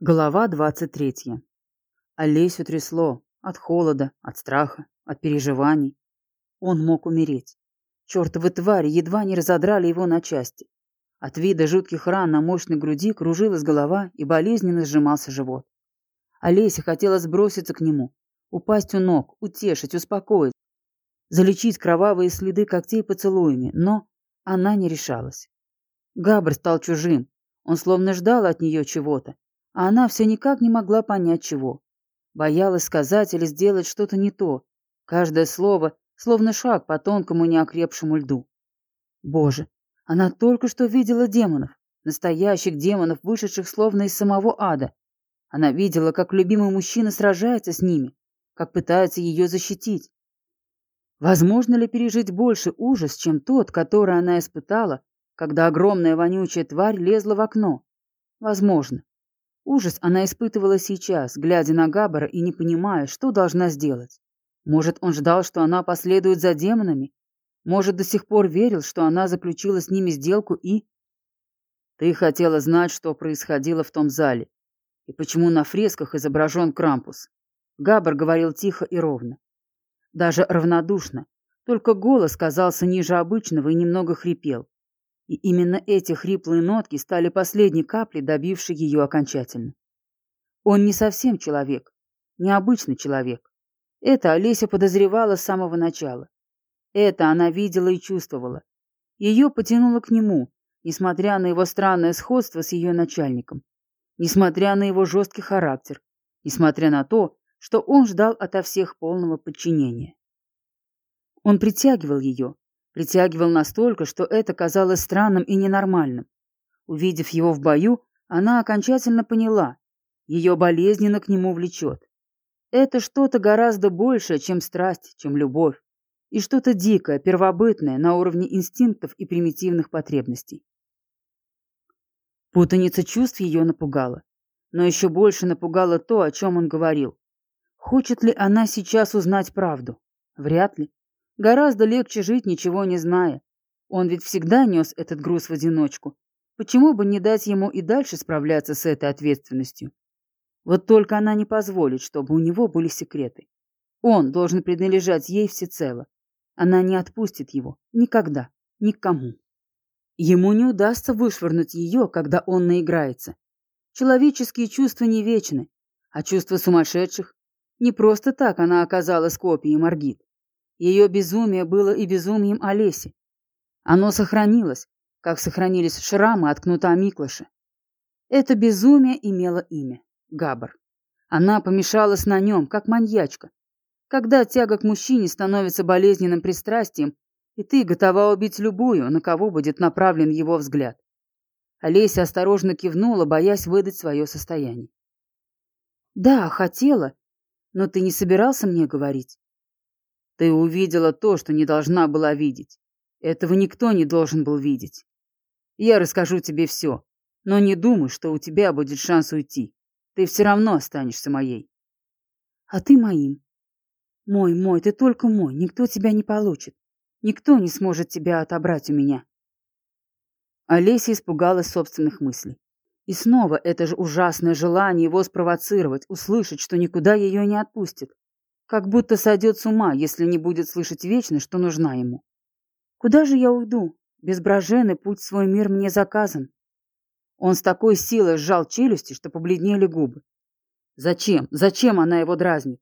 Глава 23. Олесю трясло от холода, от страха, от переживаний. Он мог умереть. Чёртовы твари едва не разодрали его на части. От вида жутких ран на мощной груди кружилась голова и болезненно сжимался живот. Олеся хотела сброситься к нему, упасть у ног, утешить, успокоить, залечить кровавые следы когтей поцелуями, но она не решалась. Габр стал чужим, он словно ждал от нее чего-то, а она все никак не могла понять чего. Боялась сказать или сделать что-то не то. Каждое слово словно шаг по тонкому неокрепшему льду. Боже, она только что видела демонов, настоящих демонов, вышедших словно из самого ада. Она видела, как любимый мужчина сражается с ними, как пытается ее защитить. Возможно ли пережить больше ужас, чем тот, который она испытала, когда огромная вонючая тварь лезла в окно? Возможно. Ужас она испытывала сейчас, глядя на Габбара и не понимая, что должна сделать. Может, он ждал, что она последует за демонами? Может, до сих пор верил, что она заключила с ними сделку и... Ты хотела знать, что происходило в том зале, и почему на фресках изображен Крампус. Габбар говорил тихо и ровно. Даже равнодушно, только голос казался ниже обычного и немного хрипел. И именно эти хриплые нотки стали последней каплей, добившей ее окончательно. Он не совсем человек, необычный человек. Это Олеся подозревала с самого начала. Это она видела и чувствовала. Ее потянуло к нему, несмотря на его странное сходство с ее начальником, несмотря на его жесткий характер, несмотря на то, что он ждал ото всех полного подчинения. Он притягивал ее, Притягивал настолько, что это казалось странным и ненормальным. Увидев его в бою, она окончательно поняла. Ее болезненно к нему влечет. Это что-то гораздо большее, чем страсть, чем любовь. И что-то дикое, первобытное, на уровне инстинктов и примитивных потребностей. Путаница чувств ее напугала. Но еще больше напугало то, о чем он говорил. Хочет ли она сейчас узнать правду? Вряд ли. Гораздо легче жить, ничего не зная. Он ведь всегда нес этот груз в одиночку. Почему бы не дать ему и дальше справляться с этой ответственностью? Вот только она не позволит, чтобы у него были секреты. Он должен принадлежать ей всецело. Она не отпустит его. Никогда. Никому. Ему не удастся вышвырнуть ее, когда он наиграется. Человеческие чувства не вечны, а чувства сумасшедших. Не просто так она оказалась копией Маргит. Ее безумие было и безумием Олеси. Оно сохранилось, как сохранились шрамы от кнута Миклыша. Это безумие имело имя — Габар. Она помешалась на нем, как маньячка. Когда тяга к мужчине становится болезненным пристрастием, и ты готова убить любую, на кого будет направлен его взгляд. Олеся осторожно кивнула, боясь выдать свое состояние. «Да, хотела, но ты не собирался мне говорить?» Ты увидела то, что не должна была видеть. Этого никто не должен был видеть. Я расскажу тебе все, но не думай, что у тебя будет шанс уйти. Ты все равно останешься моей. А ты моим. Мой, мой, ты только мой, никто тебя не получит. Никто не сможет тебя отобрать у меня. Олеся испугалась собственных мыслей. И снова это же ужасное желание его спровоцировать, услышать, что никуда ее не отпустит. Как будто сойдет с ума, если не будет слышать вечно, что нужна ему. Куда же я уйду? Без Брожены путь в свой мир мне заказан. Он с такой силой сжал челюсти, что побледнели губы. Зачем? Зачем она его дразнит?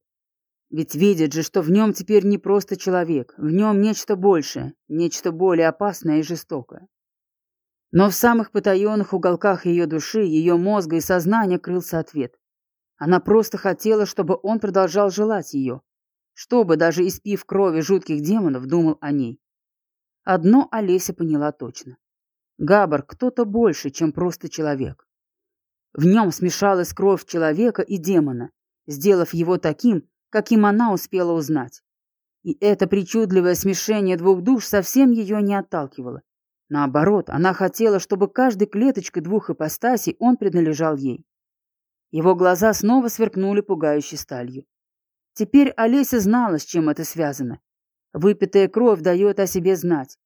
Ведь видит же, что в нем теперь не просто человек, в нем нечто большее, нечто более опасное и жестокое. Но в самых потаенных уголках ее души, ее мозга и сознания крылся ответ. Она просто хотела, чтобы он продолжал желать ее, чтобы, даже испив крови жутких демонов, думал о ней. Одно Олеся поняла точно. Габар кто-то больше, чем просто человек. В нем смешалась кровь человека и демона, сделав его таким, каким она успела узнать. И это причудливое смешение двух душ совсем ее не отталкивало. Наоборот, она хотела, чтобы каждой клеточкой двух ипостасей он принадлежал ей. Его глаза снова сверкнули пугающей сталью. Теперь Олеся знала, с чем это связано. Выпитая кровь дает о себе знать.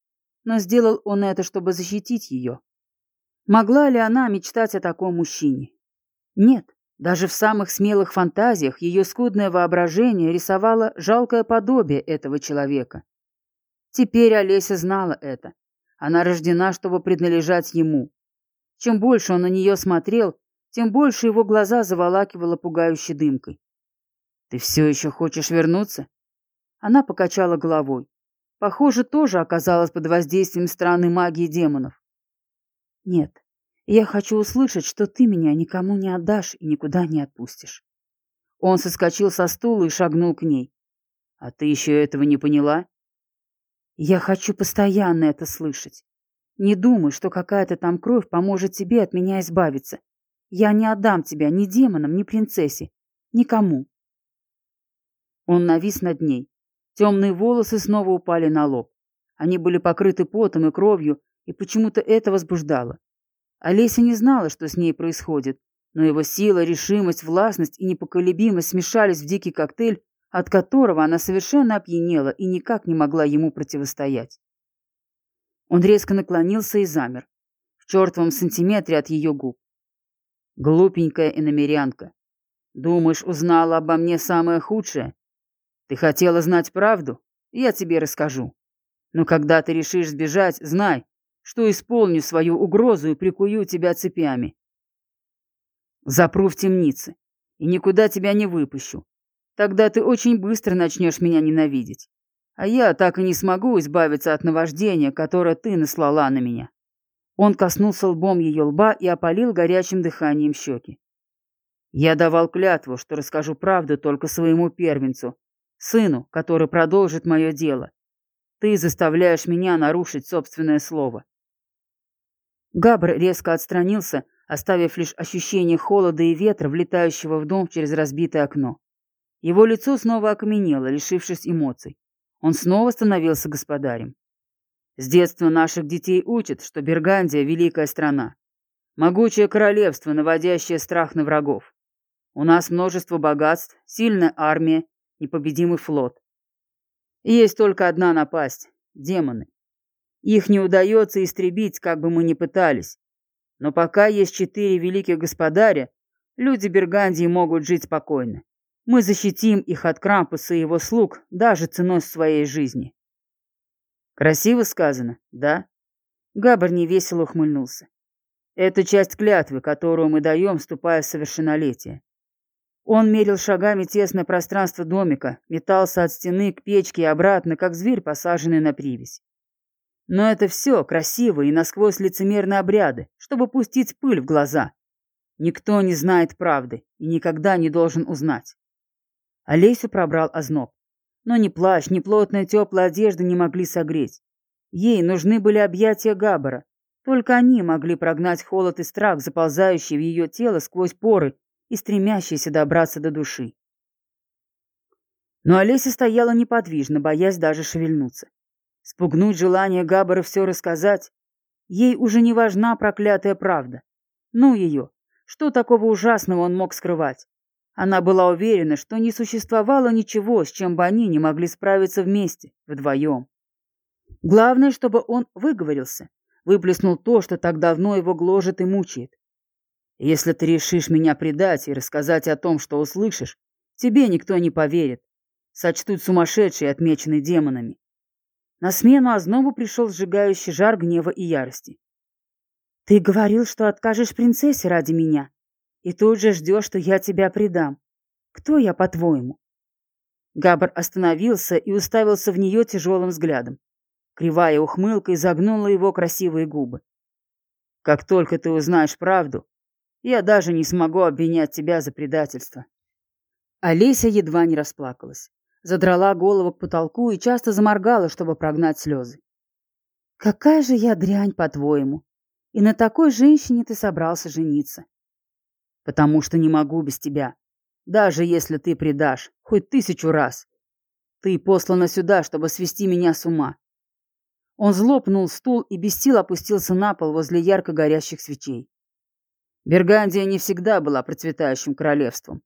Но сделал он это, чтобы защитить ее. Могла ли она мечтать о таком мужчине? Нет, Даже в самых смелых фантазиях ее скудное воображение рисовало жалкое подобие этого человека. Теперь Олеся знала это. Она рождена, чтобы принадлежать ему. Чем больше он на нее смотрел, тем больше его глаза заволакивало пугающей дымкой. «Ты все еще хочешь вернуться?» Она покачала головой. Похоже, тоже оказалась под воздействием странной магии демонов. «Нет, я хочу услышать, что ты меня никому не отдашь и никуда не отпустишь». Он соскочил со стула и шагнул к ней. «А ты еще этого не поняла?» «Я хочу постоянно это слышать. Не думай, что какая-то там кровь поможет тебе от меня избавиться. Я не отдам тебя ни демонам, ни принцессе, никому». Он навис над ней. Темные волосы снова упали на лоб. Они были покрыты потом и кровью, и почему-то это возбуждало. Олеся не знала, что с ней происходит, но его сила, решимость, властность и непоколебимость смешались в дикий коктейль, от которого она совершенно опьянела и никак не могла ему противостоять. Он резко наклонился и замер, в чертовом сантиметре от ее губ. Глупенькая иномерянка. Думаешь, узнала обо мне самое худшее? Ты хотела знать правду? Я тебе расскажу. Но когда ты решишь сбежать, знай, что исполню свою угрозу и прикую тебя цепями. Запру в темнице и никуда тебя не выпущу. Тогда ты очень быстро начнешь меня ненавидеть. А я так и не смогу избавиться от наваждения, которое ты наслала на меня. Он коснулся лбом ее лба и опалил горячим дыханием щеки. Я давал клятву, что расскажу правду только своему первенцу, сыну, который продолжит мое дело. Ты заставляешь меня нарушить собственное слово. Габр резко отстранился, оставив лишь ощущение холода и ветра, влетающего в дом через разбитое окно. Его лицо снова окаменело, лишившись эмоций. Он снова становился господарем. С детства наших детей учат, что Бергандия — великая страна. Могучее королевство, наводящее страх на врагов. У нас множество богатств, сильная армия непобедимый флот. И есть только одна напасть — демоны. Их не удается истребить, как бы мы ни пытались. Но пока есть четыре великих господаря, люди Бергандии могут жить спокойно. Мы защитим их от Крампуса и его слуг даже ценой своей жизни. Красиво сказано, да? Габар невесело ухмыльнулся. Это часть клятвы, которую мы даем, вступая в совершеннолетие. Он мерил шагами тесное пространство домика, метался от стены к печке и обратно, как зверь, посаженный на привязь. Но это все красиво и насквозь лицемерные обряды, чтобы пустить пыль в глаза. Никто не знает правды и никогда не должен узнать. Олесю пробрал озноб. Но ни плащ, ни плотная теплая одежда не могли согреть. Ей нужны были объятия Габбара. Только они могли прогнать холод и страх, заползающий в ее тело сквозь поры и стремящийся добраться до души. Но Олеся стояла неподвижно, боясь даже шевельнуться. Спугнуть желание Габбара все рассказать. Ей уже не важна проклятая правда. Ну ее, что такого ужасного он мог скрывать? Она была уверена, что не существовало ничего, с чем бы они не могли справиться вместе, вдвоем. Главное, чтобы он выговорился, выплеснул то, что так давно его гложет и мучает. Если ты решишь меня предать и рассказать о том, что услышишь, тебе никто не поверит. Сочтут сумасшедшие, отмеченные демонами. На смену ознобу пришел сжигающий жар гнева и ярости. Ты говорил, что откажешь принцессе ради меня, и тут же ждешь, что я тебя предам. Кто я, по-твоему? Габр остановился и уставился в нее тяжелым взглядом. Кривая ухмылка изогнула его красивые губы. Как только ты узнаешь правду, я даже не смогу обвинять тебя за предательство. Олеся едва не расплакалась. Задрала голову к потолку и часто заморгала, чтобы прогнать слезы. «Какая же я дрянь, по-твоему? И на такой женщине ты собрался жениться?» «Потому что не могу без тебя. Даже если ты предашь, хоть тысячу раз. Ты послана сюда, чтобы свести меня с ума». Он злопнул стул и без сил опустился на пол возле ярко горящих свечей. Бергандия не всегда была процветающим королевством.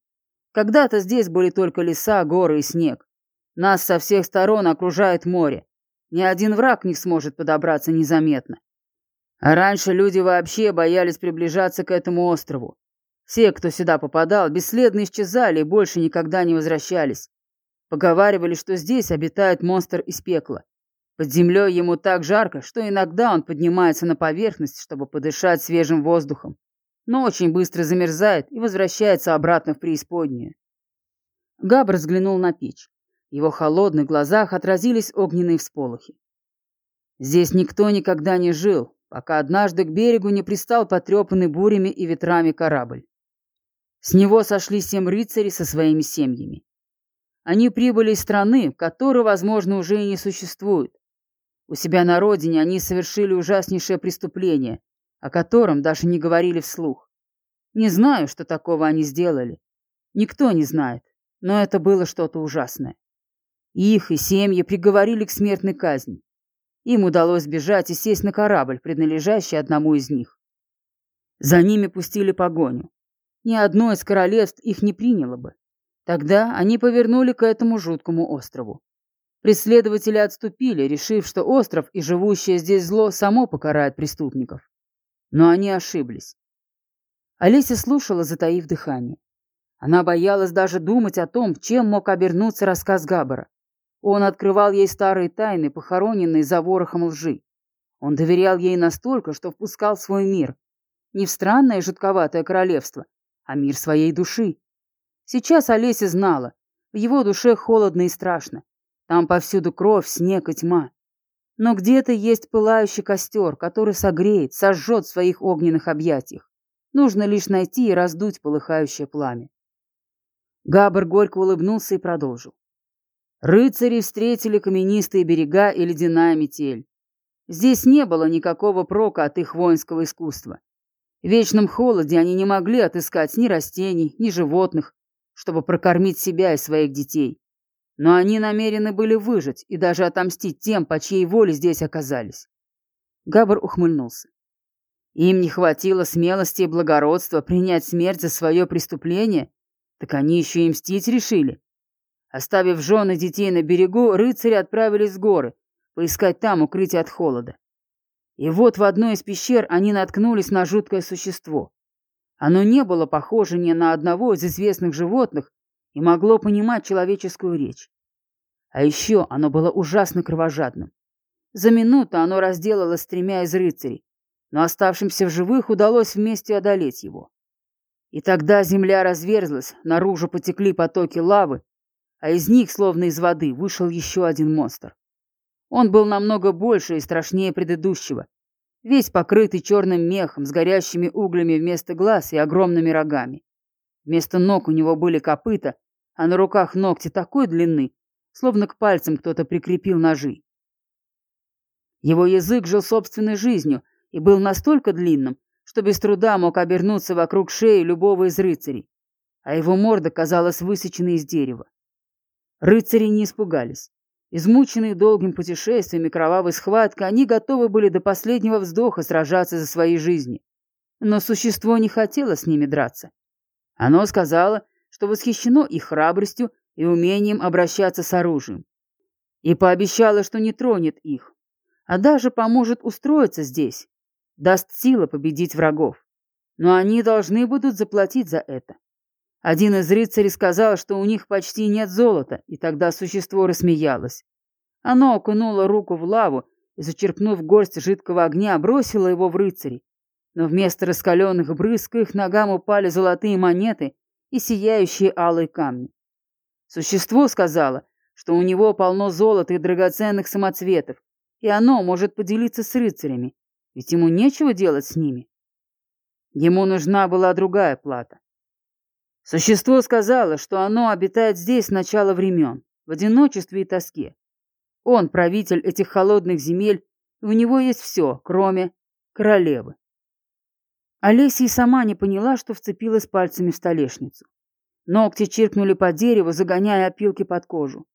Когда-то здесь были только леса, горы и снег. Нас со всех сторон окружает море. Ни один враг не сможет подобраться незаметно. А раньше люди вообще боялись приближаться к этому острову. Все, кто сюда попадал, бесследно исчезали и больше никогда не возвращались. Поговаривали, что здесь обитает монстр из пекла. Под землей ему так жарко, что иногда он поднимается на поверхность, чтобы подышать свежим воздухом, но очень быстро замерзает и возвращается обратно в преисподнюю. Габ взглянул на печь. В его холодных глазах отразились огненные всполохи. Здесь никто никогда не жил, пока однажды к берегу не пристал потрепанный бурями и ветрами корабль. С него сошли семь рыцарей со своими семьями. Они прибыли из страны, которой, возможно, уже и не существует. У себя на родине они совершили ужаснейшее преступление, о котором даже не говорили вслух. Не знаю, что такого они сделали. Никто не знает, но это было что-то ужасное. Их и семьи приговорили к смертной казни. Им удалось бежать и сесть на корабль, принадлежащий одному из них. За ними пустили погоню. Ни одно из королевств их не приняло бы. Тогда они повернули к этому жуткому острову. Преследователи отступили, решив, что остров и живущее здесь зло само покарает преступников. Но они ошиблись. Олеся слушала, затаив дыхание. Она боялась даже думать о том, чем мог обернуться рассказ Габбара. Он открывал ей старые тайны, похороненные за ворохом лжи. Он доверял ей настолько, что впускал свой мир. Не в странное жутковатое королевство, а мир своей души. Сейчас Олеся знала, в его душе холодно и страшно. Там повсюду кровь, снег и тьма. Но где-то есть пылающий костер, который согреет, сожжет в своих огненных объятиях. Нужно лишь найти и раздуть полыхающее пламя. Габр горько улыбнулся и продолжил. Рыцари встретили каменистые берега и ледяная метель. Здесь не было никакого прока от их воинского искусства. В вечном холоде они не могли отыскать ни растений, ни животных, чтобы прокормить себя и своих детей. Но они намерены были выжить и даже отомстить тем, по чьей воле здесь оказались. Габр ухмыльнулся. Им не хватило смелости и благородства принять смерть за свое преступление, так они еще и мстить решили. Оставив жены детей на берегу, рыцари отправились в горы, поискать там укрытие от холода. И вот в одной из пещер они наткнулись на жуткое существо. Оно не было похоже ни на одного из известных животных и могло понимать человеческую речь. А еще оно было ужасно кровожадным. За минуту оно разделалось с тремя из рыцарей, но оставшимся в живых удалось вместе одолеть его. И тогда земля разверзлась, наружу потекли потоки лавы, а из них, словно из воды, вышел еще один монстр. Он был намного больше и страшнее предыдущего, весь покрытый черным мехом с горящими углями вместо глаз и огромными рогами. Вместо ног у него были копыта, а на руках ногти такой длины, словно к пальцам кто-то прикрепил ножи. Его язык жил собственной жизнью и был настолько длинным, что без труда мог обернуться вокруг шеи любого из рыцарей, а его морда казалась высеченной из дерева. Рыцари не испугались. Измученные долгим путешествием и кровавой схваткой, они готовы были до последнего вздоха сражаться за свои жизни. Но существо не хотело с ними драться. Оно сказало, что восхищено их храбростью и умением обращаться с оружием. И пообещало, что не тронет их, а даже поможет устроиться здесь, даст силы победить врагов. Но они должны будут заплатить за это. Один из рыцарей сказал, что у них почти нет золота, и тогда существо рассмеялось. Оно окунуло руку в лаву и, зачерпнув горсть жидкого огня, бросило его в рыцарей. Но вместо раскаленных брызг их ногам упали золотые монеты и сияющие алые камни. Существо сказало, что у него полно золота и драгоценных самоцветов, и оно может поделиться с рыцарями, ведь ему нечего делать с ними. Ему нужна была другая плата. Существо сказало, что оно обитает здесь с начала времен, в одиночестве и тоске. Он правитель этих холодных земель, и у него есть все, кроме королевы. Олеся и сама не поняла, что вцепилась пальцами в столешницу. Ногти чиркнули по дереву, загоняя опилки под кожу.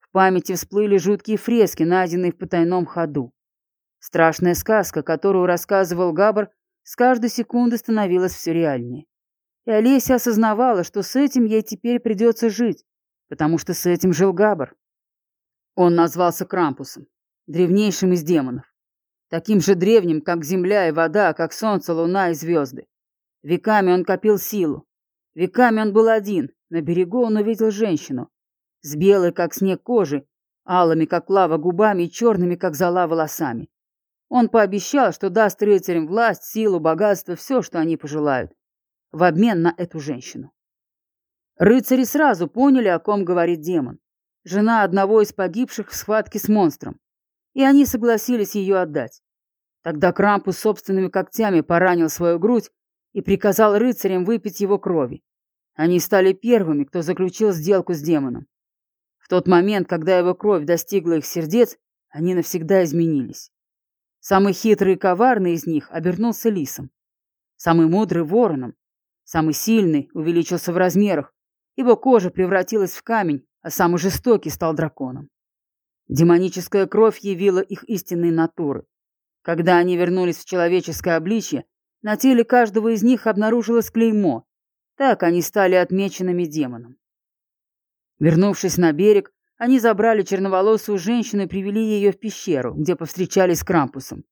В памяти всплыли жуткие фрески, найденные в потайном ходу. Страшная сказка, которую рассказывал Габр, с каждой секунды становилась все реальнее. И Олеся осознавала, что с этим ей теперь придется жить, потому что с этим жил Габар. Он назвался Крампусом, древнейшим из демонов. Таким же древним, как земля и вода, как солнце, луна и звезды. Веками он копил силу. Веками он был один. На берегу он увидел женщину. С белой, как снег, кожи, алыми, как лава, губами и черными, как зола, волосами. Он пообещал, что даст рыцарям власть, силу, богатство, все, что они пожелают, в обмен на эту женщину. Рыцари сразу поняли, о ком говорит демон. Жена одного из погибших в схватке с монстром. И они согласились ее отдать. Тогда Крампус собственными когтями поранил свою грудь и приказал рыцарям выпить его крови. Они стали первыми, кто заключил сделку с демоном. В тот момент, когда его кровь достигла их сердец, они навсегда изменились. Самый хитрый и коварный из них обернулся лисом. Самый мудрый — вороном. Самый сильный увеличился в размерах. Его кожа превратилась в камень, а самый жестокий стал драконом. Демоническая кровь явила их истинной натуры. Когда они вернулись в человеческое обличье, на теле каждого из них обнаружилось клеймо. Так они стали отмеченными демоном. Вернувшись на берег, они забрали черноволосую женщину и привели ее в пещеру, где повстречались с Крампусом.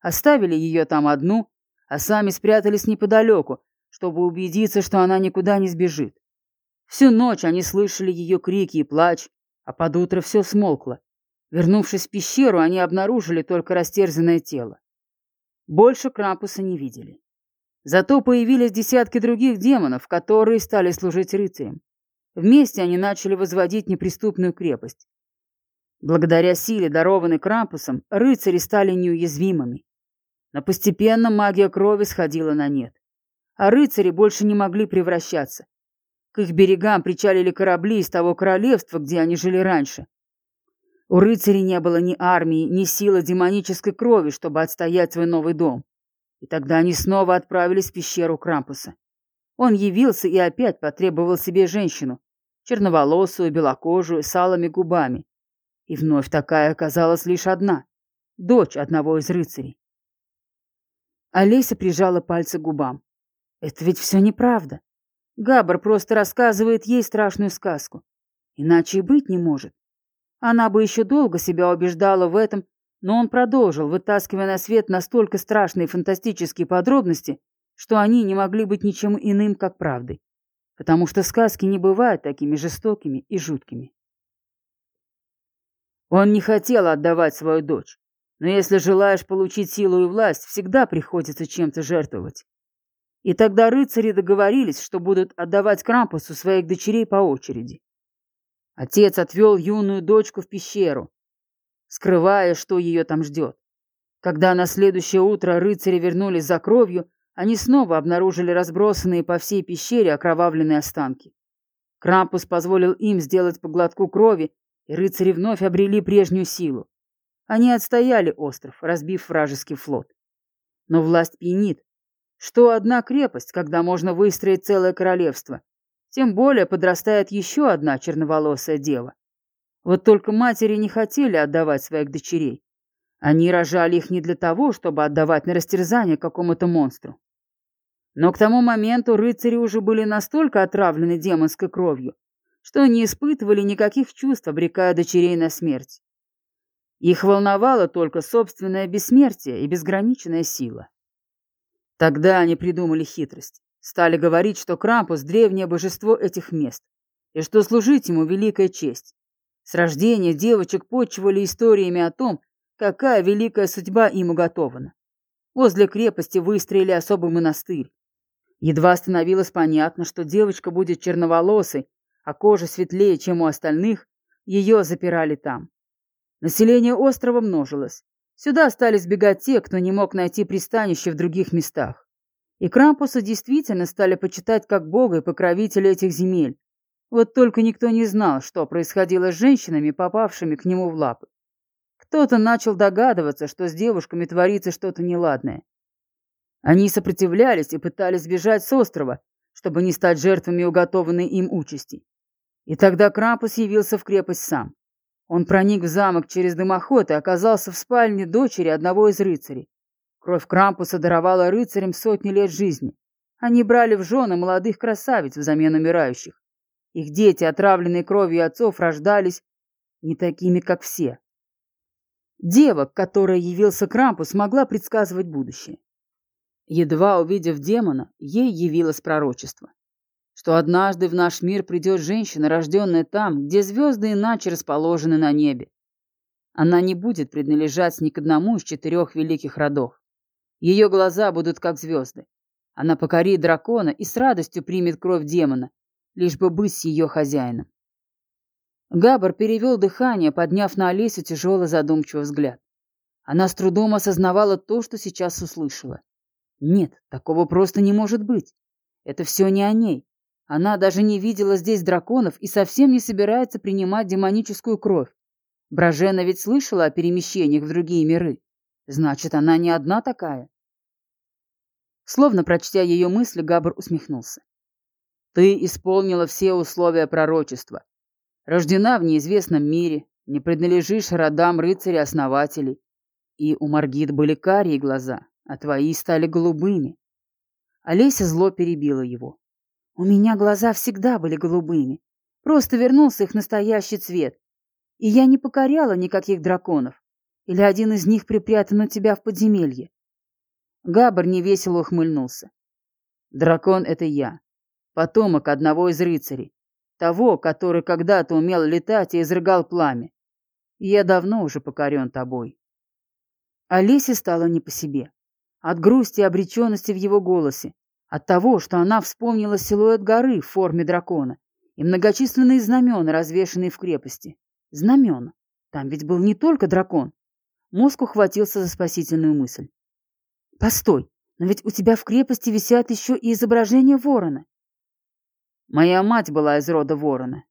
Оставили ее там одну, а сами спрятались неподалеку, чтобы убедиться, что она никуда не сбежит. Всю ночь они слышали ее крики и плач, а под утро все смолкло. Вернувшись в пещеру, они обнаружили только растерзанное тело. Больше Крампуса не видели. Зато появились десятки других демонов, которые стали служить рыцарям. Вместе они начали возводить неприступную крепость. Благодаря силе, дарованной Крампусом, рыцари стали неуязвимыми. Но постепенно магия крови сходила на нет. А рыцари больше не могли превращаться. К их берегам причалили корабли из того королевства, где они жили раньше. У рыцарей не было ни армии, ни силы демонической крови, чтобы отстоять свой новый дом. И тогда они снова отправились в пещеру Крампуса. Он явился и опять потребовал себе женщину, черноволосую, белокожую, с алыми губами. И вновь такая оказалась лишь одна — дочь одного из рыцарей. Олеся прижала пальцы к губам. Это ведь все неправда. Габр просто рассказывает ей страшную сказку. Иначе и быть не может. Она бы еще долго себя убеждала в этом, но он продолжил, вытаскивая на свет настолько страшные фантастические подробности, что они не могли быть ничем иным, как правдой потому что сказки не бывают такими жестокими и жуткими. Он не хотел отдавать свою дочь, но если желаешь получить силу и власть, всегда приходится чем-то жертвовать. И тогда рыцари договорились, что будут отдавать Крампусу своих дочерей по очереди. Отец отвел юную дочку в пещеру, скрывая, что ее там ждет. Когда на следующее утро рыцари вернулись за кровью, они снова обнаружили разбросанные по всей пещере окровавленные останки. Крампус позволил им сделать по глотку крови, и рыцари вновь обрели прежнюю силу. Они отстояли остров, разбив вражеский флот. Но власть пьянит. Что одна крепость, когда можно выстроить целое королевство? Тем более подрастает еще одна черноволосая дева. Вот только матери не хотели отдавать своих дочерей. Они рожали их не для того, чтобы отдавать на растерзание какому-то монстру. Но к тому моменту рыцари уже были настолько отравлены демонской кровью, что не испытывали никаких чувств, обрекая дочерей на смерть. Их волновало только собственное бессмертие и безграничная сила. Тогда они придумали хитрость. Стали говорить, что Крампус – древнее божество этих мест, и что служить ему – великая честь. С рождения девочек почивали историями о том, какая великая судьба им уготована. Возле крепости выстроили особый монастырь, Едва становилось понятно, что девочка будет черноволосой, а кожа светлее, чем у остальных, ее запирали там. Население острова множилось. Сюда стали сбегать те, кто не мог найти пристанище в других местах. И Крампуса действительно стали почитать как бога и покровителя этих земель. Вот только никто не знал, что происходило с женщинами, попавшими к нему в лапы. Кто-то начал догадываться, что с девушками творится что-то неладное. Они сопротивлялись и пытались сбежать с острова, чтобы не стать жертвами уготованной им участи. И тогда Крампус явился в крепость сам. Он проник в замок через дымоход и оказался в спальне дочери одного из рыцарей. Кровь Крампуса даровала рыцарям сотни лет жизни. Они брали в жены молодых красавиц взамен умирающих. Их дети, отравленные кровью отцов, рождались не такими, как все. Дева, к которой явился Крампус, могла предсказывать будущее. Едва увидев демона, ей явилось пророчество, что однажды в наш мир придет женщина, рожденная там, где звезды иначе расположены на небе. Она не будет принадлежать ни к одному из четырех великих родов. Ее глаза будут как звезды. Она покорит дракона и с радостью примет кровь демона, лишь бы быть ее хозяином. Габар перевел дыхание, подняв на Олесю тяжелый задумчивый взгляд. Она с трудом осознавала то, что сейчас услышала. Нет, такого просто не может быть. Это все не о ней. Она даже не видела здесь драконов и совсем не собирается принимать демоническую кровь. Бражена ведь слышала о перемещениях в другие миры. Значит, она не одна такая. Словно прочтя ее мысли, Габр усмехнулся. Ты исполнила все условия пророчества. Рождена в неизвестном мире, не принадлежишь родам рыцарей-основателей. И у Маргит были карие глаза, а твои стали голубыми. Олеся зло перебила его. У меня глаза всегда были голубыми. Просто вернулся их настоящий цвет. И я не покоряла никаких драконов. Или один из них припрятан у тебя в подземелье. Габар невесело ухмыльнулся. Дракон — это я. Потомок одного из рыцарей. Того, который когда-то умел летать и изрыгал пламя. Я давно уже покорен тобой. Олесе стало не по себе. От грусти и обреченности в его голосе, от того, что она вспомнила силуэт горы в форме дракона и многочисленные знамена, развешанные в крепости. Знамена. Там ведь был не только дракон. Мозг ухватился за спасительную мысль. «Постой, но ведь у тебя в крепости висят еще и изображения ворона». Моя мать была из рода ворона.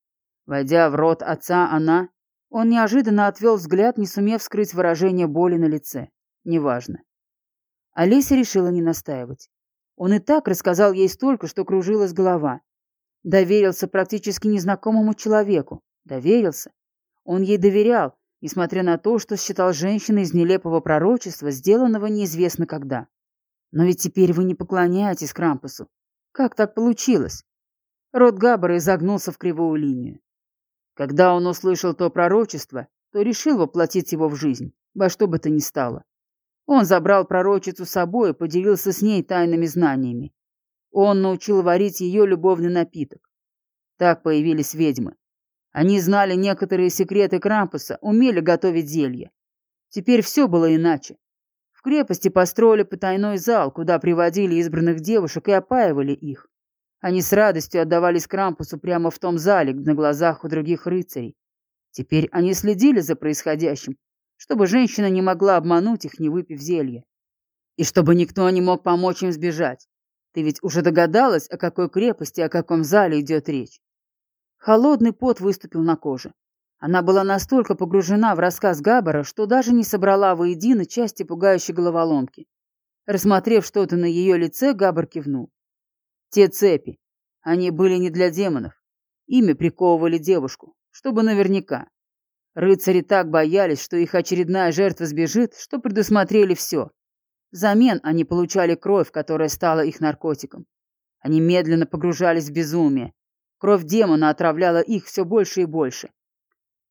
Войдя в род отца, она... Он неожиданно отвел взгляд, не сумев скрыть выражение боли на лице. Неважно. Олеся решила не настаивать. Он и так рассказал ей столько, что кружилась голова. Доверился практически незнакомому человеку. Доверился. Он ей доверял, несмотря на то, что считал женщиной из нелепого пророчества, сделанного неизвестно когда. Но ведь теперь вы не поклоняетесь Крампусу. Как так получилось? Рот Габбара изогнулся в кривую линию. Когда он услышал то пророчество, то решил воплотить его в жизнь, во что бы то ни стало. Он забрал пророчицу с собой и поделился с ней тайными знаниями. Он научил варить ее любовный напиток. Так появились ведьмы. Они знали некоторые секреты Крампуса, умели готовить зелья. Теперь все было иначе. В крепости построили потайной зал, куда приводили избранных девушек и опаивали их. Они с радостью отдавались Крампусу прямо в том зале, на глазах у других рыцарей. Теперь они следили за происходящим чтобы женщина не могла обмануть их, не выпив зелье. И чтобы никто не мог помочь им сбежать. Ты ведь уже догадалась, о какой крепости, о каком зале идет речь. Холодный пот выступил на коже. Она была настолько погружена в рассказ Габбара, что даже не собрала воедино части пугающей головоломки. Рассмотрев что-то на ее лице, Габбар кивнул. Те цепи. Они были не для демонов. Ими приковывали девушку, чтобы наверняка. Рыцари так боялись, что их очередная жертва сбежит, что предусмотрели все. Взамен они получали кровь, которая стала их наркотиком. Они медленно погружались в безумие. Кровь демона отравляла их все больше и больше.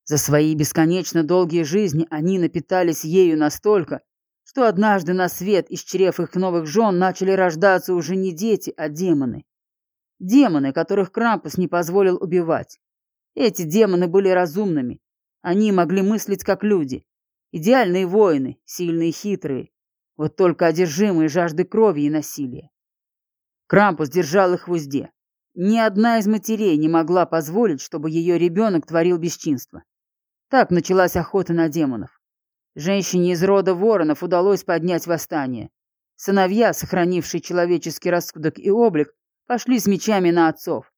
За свои бесконечно долгие жизни они напитались ею настолько, что однажды на свет из чрев их новых жен начали рождаться уже не дети, а демоны. Демоны, которых Крампус не позволил убивать. Эти демоны были разумными, они могли мыслить как люди. Идеальные воины, сильные и хитрые. Вот только одержимые жаждой крови и насилия. Крампус держал их в узде. Ни одна из матерей не могла позволить, чтобы ее ребенок творил бесчинство. Так началась охота на демонов. Женщине из рода воронов удалось поднять восстание. Сыновья, сохранившие человеческий рассудок и облик, пошли с мечами на отцов.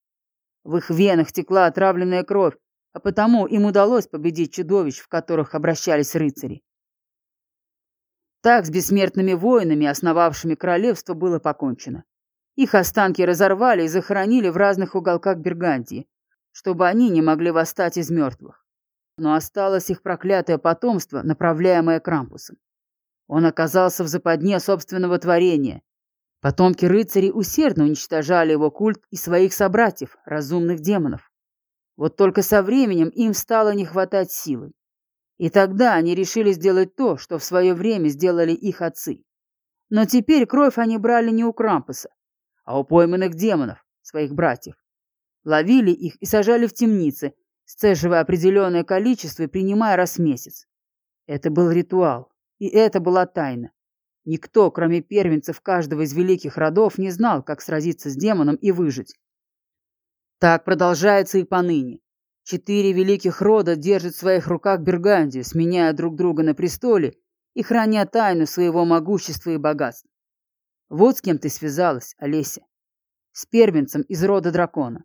В их венах текла отравленная кровь, а потому им удалось победить чудовищ, в которых обращались рыцари. Так с бессмертными воинами, основавшими королевство, было покончено. Их останки разорвали и захоронили в разных уголках Бергандии, чтобы они не могли восстать из мертвых. Но осталось их проклятое потомство, направляемое Крампусом. Он оказался в западне собственного творения. Потомки рыцарей усердно уничтожали его культ и своих собратьев, разумных демонов. Вот только со временем им стало не хватать силы. И тогда они решили сделать то, что в свое время сделали их отцы. Но теперь кровь они брали не у Крампуса, а у пойманных демонов, своих братьев. Ловили их и сажали в темницы, сцеживая определенное количество и принимая раз в месяц. Это был ритуал, и это была тайна. Никто, кроме первенцев каждого из великих родов, не знал, как сразиться с демоном и выжить. Так продолжается и поныне. Четыре великих рода держат в своих руках Бергандию, сменяя друг друга на престоле и храня тайну своего могущества и богатства. Вот с кем ты связалась, Олеся. С первенцем из рода дракона,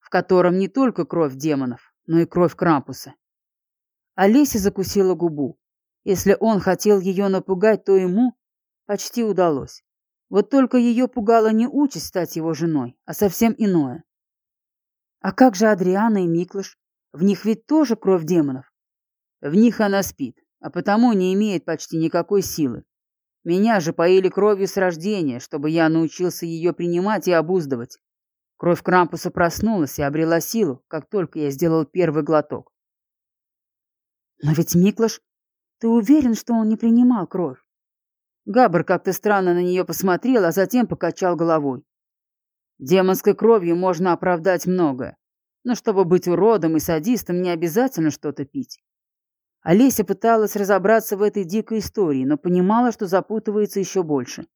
в котором не только кровь демонов, но и кровь Крампуса. Олеся закусила губу. Если он хотел ее напугать, то ему почти удалось. Вот только ее пугала не участь стать его женой, а совсем иное. А как же Адриана и Миклыш? В них ведь тоже кровь демонов. В них она спит, а потому не имеет почти никакой силы. Меня же поили кровью с рождения, чтобы я научился ее принимать и обуздывать. Кровь Крампуса проснулась и обрела силу, как только я сделал первый глоток. Но ведь Миклаш, ты уверен, что он не принимал кровь? Габр как-то странно на нее посмотрел, а затем покачал головой. Демонской кровью можно оправдать многое, но чтобы быть уродом и садистом, не обязательно что-то пить. Олеся пыталась разобраться в этой дикой истории, но понимала, что запутывается еще больше.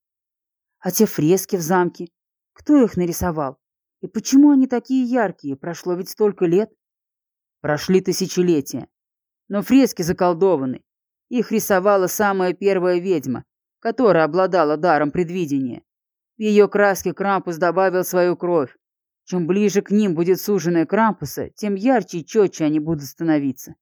А те фрески в замке? Кто их нарисовал? И почему они такие яркие? Прошло ведь столько лет. Прошли тысячелетия. Но фрески заколдованы. Их рисовала самая первая ведьма, которая обладала даром предвидения. В ее краске Крампус добавил свою кровь. Чем ближе к ним будет суженая Крампуса, тем ярче и четче они будут становиться.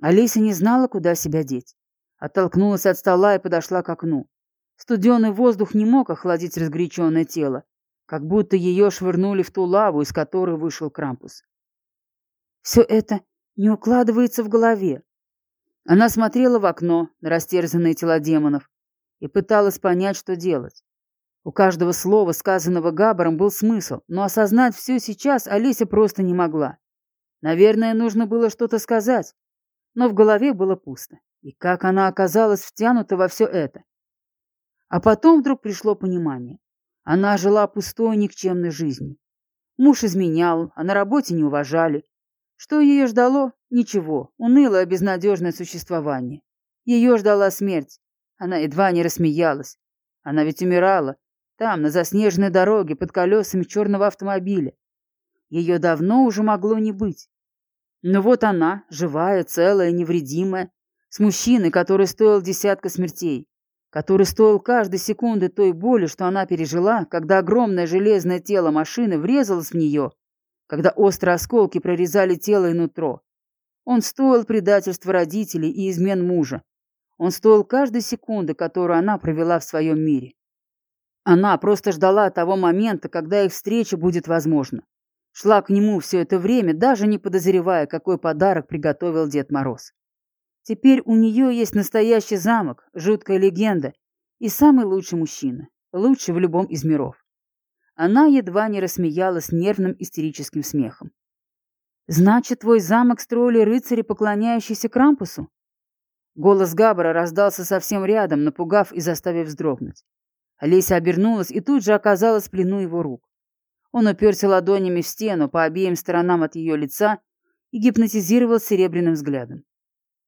Олеся не знала, куда себя деть. Оттолкнулась от стола и подошла к окну. Студеный воздух не мог охладить разгоряченное тело, как будто ее швырнули в ту лаву, из которой вышел Крампус. Все это не укладывается в голове. Она смотрела в окно на растерзанные тела демонов и пыталась понять, что делать. У каждого слова, сказанного Габаром, был смысл, но осознать все сейчас Олеся просто не могла. Наверное, нужно было что-то сказать, но в голове было пусто. И как она оказалась втянута во все это? А потом вдруг пришло понимание. Она жила пустой никчемной жизнью. Муж изменял, а на работе не уважали. Что ее ждало? Ничего. Унылое, безнадежное существование. Ее ждала смерть. Она едва не рассмеялась. Она ведь умирала. Там, на заснеженной дороге, под колесами черного автомобиля. Ее давно уже могло не быть. Но вот она, живая, целая, невредимая, с мужчиной, который стоил десятка смертей, который стоил каждой секунды той боли, что она пережила, когда огромное железное тело машины врезалось в нее когда острые осколки прорезали тело и нутро. Он стоил предательства родителей и измен мужа. Он стоил каждой секунды, которую она провела в своем мире. Она просто ждала того момента, когда их встреча будет возможна. Шла к нему все это время, даже не подозревая, какой подарок приготовил Дед Мороз. Теперь у нее есть настоящий замок, жуткая легенда и самый лучший мужчина, лучший в любом из миров. Она едва не рассмеялась нервным истерическим смехом. «Значит, твой замок строили рыцари, поклоняющиеся Крампусу?» Голос Габбара раздался совсем рядом, напугав и заставив вздрогнуть. Олеся обернулась и тут же оказалась в плену его рук. Он уперся ладонями в стену по обеим сторонам от ее лица и гипнотизировал серебряным взглядом.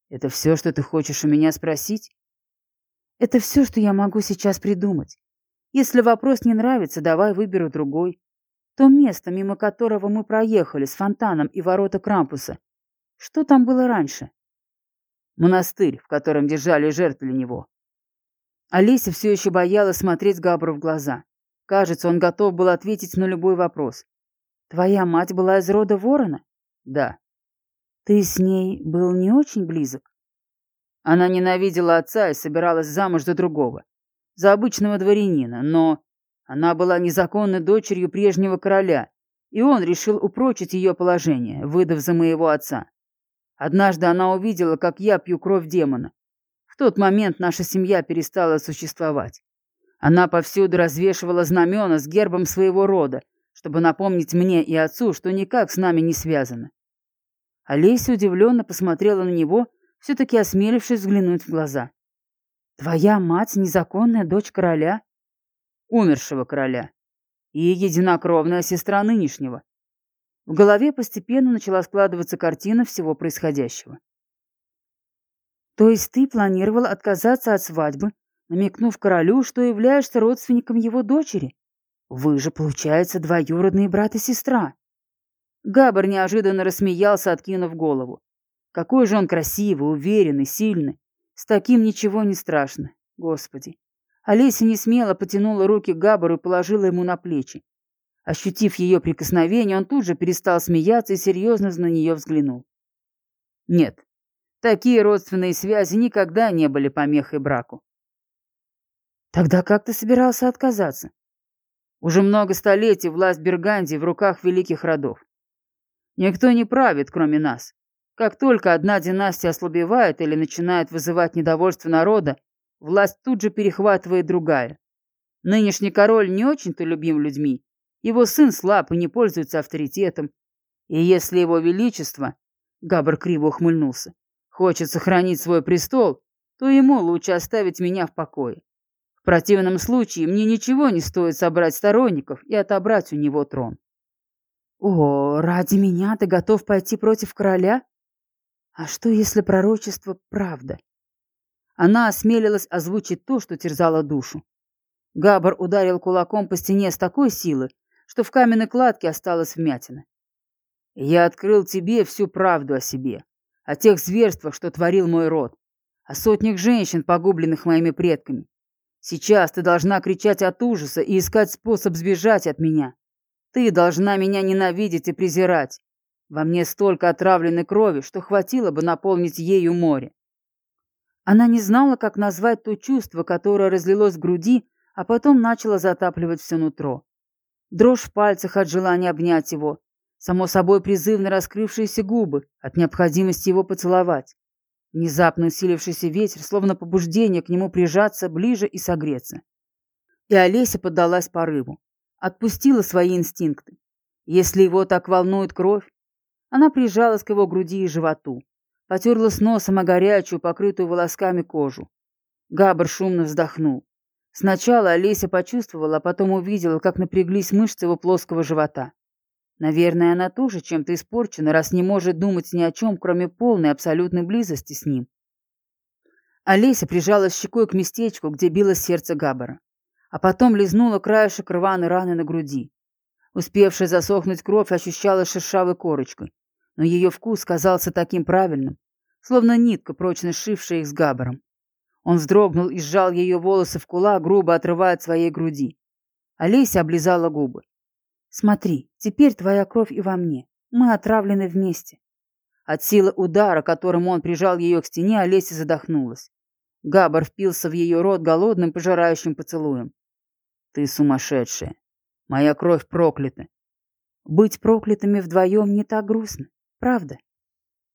«Это все, что ты хочешь у меня спросить?» «Это все, что я могу сейчас придумать. Если вопрос не нравится, давай выберу другой. То место, мимо которого мы проехали с фонтаном и ворота Крампуса. Что там было раньше? Монастырь, в котором держали жертв для него. Олеся все еще боялась смотреть Габру в глаза. Кажется, он готов был ответить на любой вопрос. «Твоя мать была из рода ворона?» «Да». «Ты с ней был не очень близок?» Она ненавидела отца и собиралась замуж за другого за обычного дворянина, но она была незаконной дочерью прежнего короля, и он решил упрочить ее положение, выдав за моего отца. Однажды она увидела, как я пью кровь демона. В тот момент наша семья перестала существовать. Она повсюду развешивала знамена с гербом своего рода, чтобы напомнить мне и отцу, что никак с нами не связано. Олеся удивленно посмотрела на него, все-таки осмелившись взглянуть в глаза. Твоя мать незаконная дочь короля? Умершего короля. И единокровная сестра нынешнего. В голове постепенно начала складываться картина всего происходящего. То есть ты планировал отказаться от свадьбы, намекнув королю, что являешься родственником его дочери? Вы же, получается, двоюродные брат и сестра. Габар неожиданно рассмеялся, откинув голову. Какой же он красивый, уверенный, сильный. С таким ничего не страшно. Господи. Олеся не смело потянула руки к Габару и положила ему на плечи. Ощутив ее прикосновение, он тут же перестал смеяться и серьезно на нее взглянул. Нет, такие родственные связи никогда не были помехой браку. Тогда как ты собирался отказаться? Уже много столетий власть Бергандии в руках великих родов. Никто не правит, кроме нас. Как только одна династия ослабевает или начинает вызывать недовольство народа, власть тут же перехватывает другая. Нынешний король не очень-то любим людьми, его сын слаб и не пользуется авторитетом. И если его величество, Габр криво ухмыльнулся, хочет сохранить свой престол, то ему лучше оставить меня в покое. В противном случае мне ничего не стоит собрать сторонников и отобрать у него трон. О, ради меня ты готов пойти против короля? А что, если пророчество — правда? Она осмелилась озвучить то, что терзало душу. Габар ударил кулаком по стене с такой силой, что в каменной кладке осталась вмятина. Я открыл тебе всю правду о себе, о тех зверствах, что творил мой род, о сотнях женщин, погубленных моими предками. Сейчас ты должна кричать от ужаса и искать способ сбежать от меня. Ты должна меня ненавидеть и презирать. Во мне столько отравленной крови, что хватило бы наполнить ею море. Она не знала, как назвать то чувство, которое разлилось в груди, а потом начало затапливать все нутро. Дрожь в пальцах от желания обнять его. Само собой призывно раскрывшиеся губы от необходимости его поцеловать. Внезапно усилившийся ветер, словно побуждение к нему прижаться ближе и согреться. И Олеся поддалась порыву. Отпустила свои инстинкты. Если его так волнует кровь, она прижалась к его груди и животу. Потерла с носом о горячую, покрытую волосками кожу. Габр шумно вздохнул. Сначала Олеся почувствовала, а потом увидела, как напряглись мышцы его плоского живота. Наверное, она тоже чем-то испорчена, раз не может думать ни о чем, кроме полной абсолютной близости с ним. Олеся прижалась щекой к местечку, где билось сердце Габбара, а потом лизнула краешек рваной раны на груди. Успевшая засохнуть кровь ощущала шершавой корочкой, но ее вкус казался таким правильным, словно нитка, прочно сшившая их с Габбаром. Он вздрогнул и сжал ее волосы в кулак, грубо отрывая от своей груди. Олеся облизала губы. «Смотри, теперь твоя кровь и во мне. Мы отравлены вместе». От силы удара, которым он прижал ее к стене, Олеся задохнулась. Габар впился в ее рот голодным, пожирающим поцелуем. «Ты сумасшедшая. Моя кровь проклята». «Быть проклятыми вдвоем не так грустно, правда?»